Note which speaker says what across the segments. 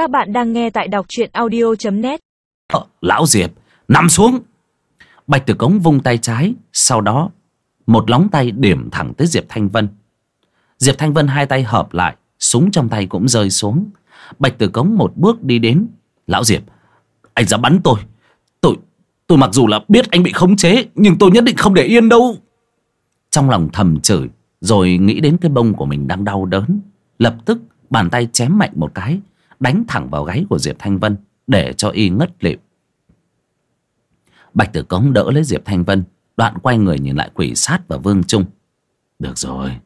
Speaker 1: Các bạn đang nghe tại đọc truyện audio.net
Speaker 2: ờ, Lão Diệp, nằm xuống. Bạch Tử Cống vung tay trái, sau đó một lóng tay điểm thẳng tới Diệp Thanh Vân. Diệp Thanh Vân hai tay hợp lại, súng trong tay cũng rơi xuống. Bạch Tử Cống một bước đi đến. Lão Diệp, anh dám bắn tôi. Tôi, tôi mặc dù là biết anh bị khống chế, nhưng tôi nhất định không để yên đâu. Trong lòng thầm chửi, rồi nghĩ đến cái bông của mình đang đau đớn. Lập tức bàn tay chém mạnh một cái, đánh thẳng vào gáy của Diệp Thanh Vân để cho y ngất lịm. Bạch Tử Cống đỡ lấy Diệp Thanh Vân, đoạn quay người nhìn lại quỷ sát và Vương Trung. Được rồi,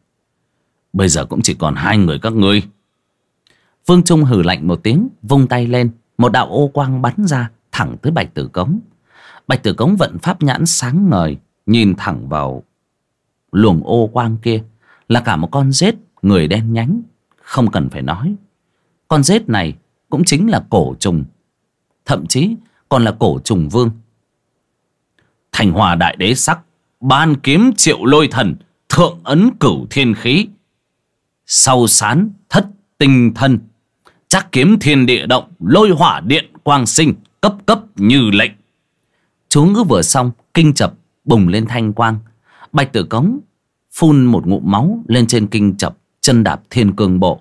Speaker 2: bây giờ cũng chỉ còn hai người các ngươi. Vương Trung hừ lạnh một tiếng, vung tay lên, một đạo ô quang bắn ra thẳng tới Bạch Tử Cống. Bạch Tử Cống vận pháp nhãn sáng ngời, nhìn thẳng vào luồng ô quang kia là cả một con rết người đen nhánh, không cần phải nói. Con rết này cũng chính là cổ trùng, thậm chí còn là cổ trùng vương. Thành hòa đại đế sắc, ban kiếm triệu lôi thần, thượng ấn cửu thiên khí. Sau sán thất tinh thân, chắc kiếm thiên địa động, lôi hỏa điện quang sinh, cấp cấp như lệnh. Chú ngữ vừa xong, kinh chập bùng lên thanh quang. Bạch tử cống phun một ngụm máu lên trên kinh chập, chân đạp thiên cương bộ.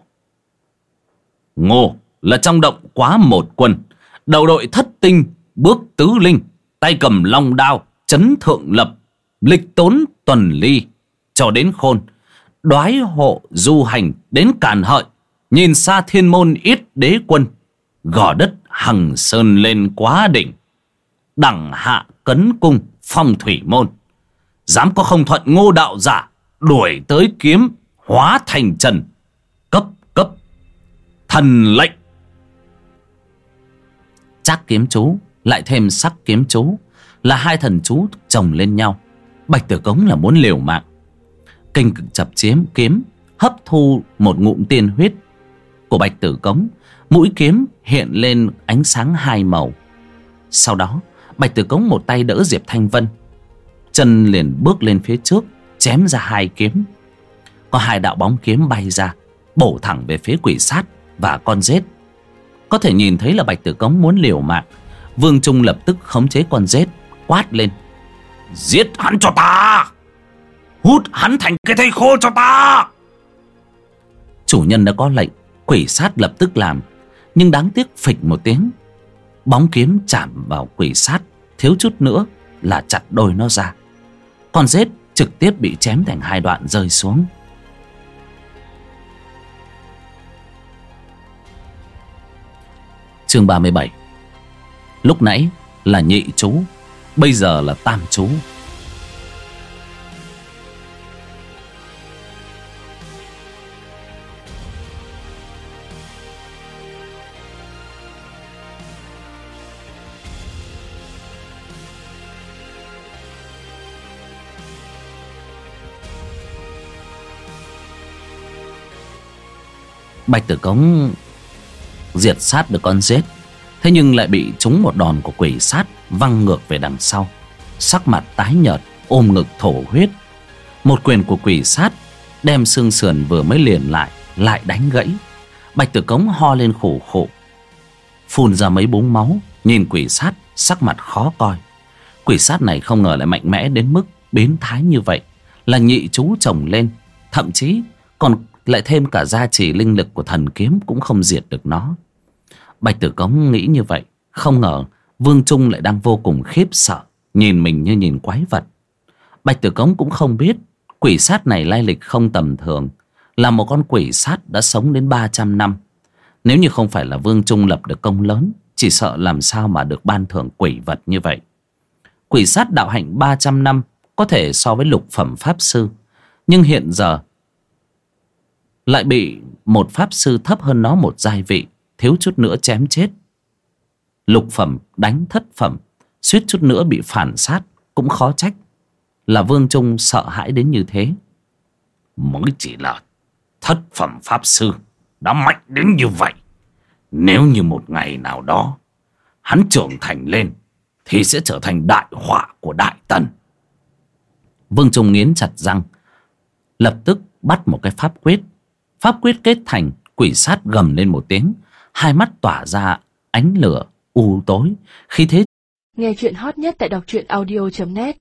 Speaker 2: Ngô là trong động quá một quân, đầu đội thất tinh, bước tứ linh, tay cầm long đao, chấn thượng lập, lịch tốn tuần ly, cho đến khôn. Đoái hộ du hành đến càn hợi, nhìn xa thiên môn ít đế quân, gò đất hằng sơn lên quá đỉnh. Đẳng hạ cấn cung phong thủy môn, dám có không thuận ngô đạo giả, đuổi tới kiếm hóa thành trần, thần lệnh. Trác kiếm chú, lại thêm sắc kiếm chú, là hai thần chú chồng lên nhau. Bạch Tử Cống là muốn liều mạng. Kinh cực chập chiếm kiếm, hấp thu một ngụm tiên huyết của Bạch Tử Cống. Mũi kiếm hiện lên ánh sáng hai màu. Sau đó, Bạch Tử Cống một tay đỡ Diệp Thanh Vân. Chân liền bước lên phía trước, chém ra hai kiếm. Có hai đạo bóng kiếm bay ra, bổ thẳng về phía quỷ sát và con rết. Có thể nhìn thấy là Bạch Tử Cống muốn liều mạng. Vương Trung lập tức khống chế con rết, quát lên. Giết hắn cho ta! Hút hắn thành cái thây khô cho ta! Chủ nhân đã có lệnh, quỷ sát lập tức làm. Nhưng đáng tiếc phịch một tiếng. Bóng kiếm chạm vào quỷ sát, thiếu chút nữa là chặt đôi nó ra. Con rết trực tiếp bị chém thành hai đoạn rơi xuống. Chương 37 Lúc nãy là nhị chú, Bây giờ là tam chú. Bạch Tử Cống diệt sát được con rết Thế nhưng lại bị trúng một đòn của quỷ sát văng ngược về đằng sau. Sắc mặt tái nhợt, ôm ngực thổ huyết. Một quyền của quỷ sát đem xương sườn vừa mới liền lại, lại đánh gãy. Bạch tử cống ho lên khổ khổ. Phun ra mấy búng máu, nhìn quỷ sát, sắc mặt khó coi. Quỷ sát này không ngờ lại mạnh mẽ đến mức biến thái như vậy. Là nhị chú chồng lên, thậm chí còn lại thêm cả gia trì linh lực của thần kiếm cũng không diệt được nó. Bạch Tử Cống nghĩ như vậy, Không ngờ Vương Trung lại đang vô cùng khiếp sợ, Nhìn mình như nhìn quái vật. Bạch Tử Cống cũng không biết Quỷ sát này lai lịch không tầm thường, Là một con quỷ sát đã sống đến 300 năm. Nếu như không phải là Vương Trung lập được công lớn, Chỉ sợ làm sao mà được ban thưởng quỷ vật như vậy. Quỷ sát đạo hạnh 300 năm Có thể so với lục phẩm pháp sư, Nhưng hiện giờ lại bị một pháp sư thấp hơn nó một giai vị, thiếu chút nữa chém chết. Lục phẩm đánh thất phẩm, suýt chút nữa bị phản sát, cũng khó trách. Là vương trung sợ hãi đến như thế.
Speaker 3: Mới chỉ là thất phẩm pháp sư đã mạnh đến như vậy. Nếu như một ngày nào đó hắn trưởng thành lên, thì sẽ trở thành đại họa của đại tần.
Speaker 2: Vương trung nghiến chặt răng, lập tức bắt một cái pháp quyết pháp quyết kết thành, quỷ sát gầm lên một tiếng. Hai mắt tỏa ra ánh lửa u tối. Khi thế
Speaker 1: Nghe chuyện hot nhất tại đọc truyện audio.net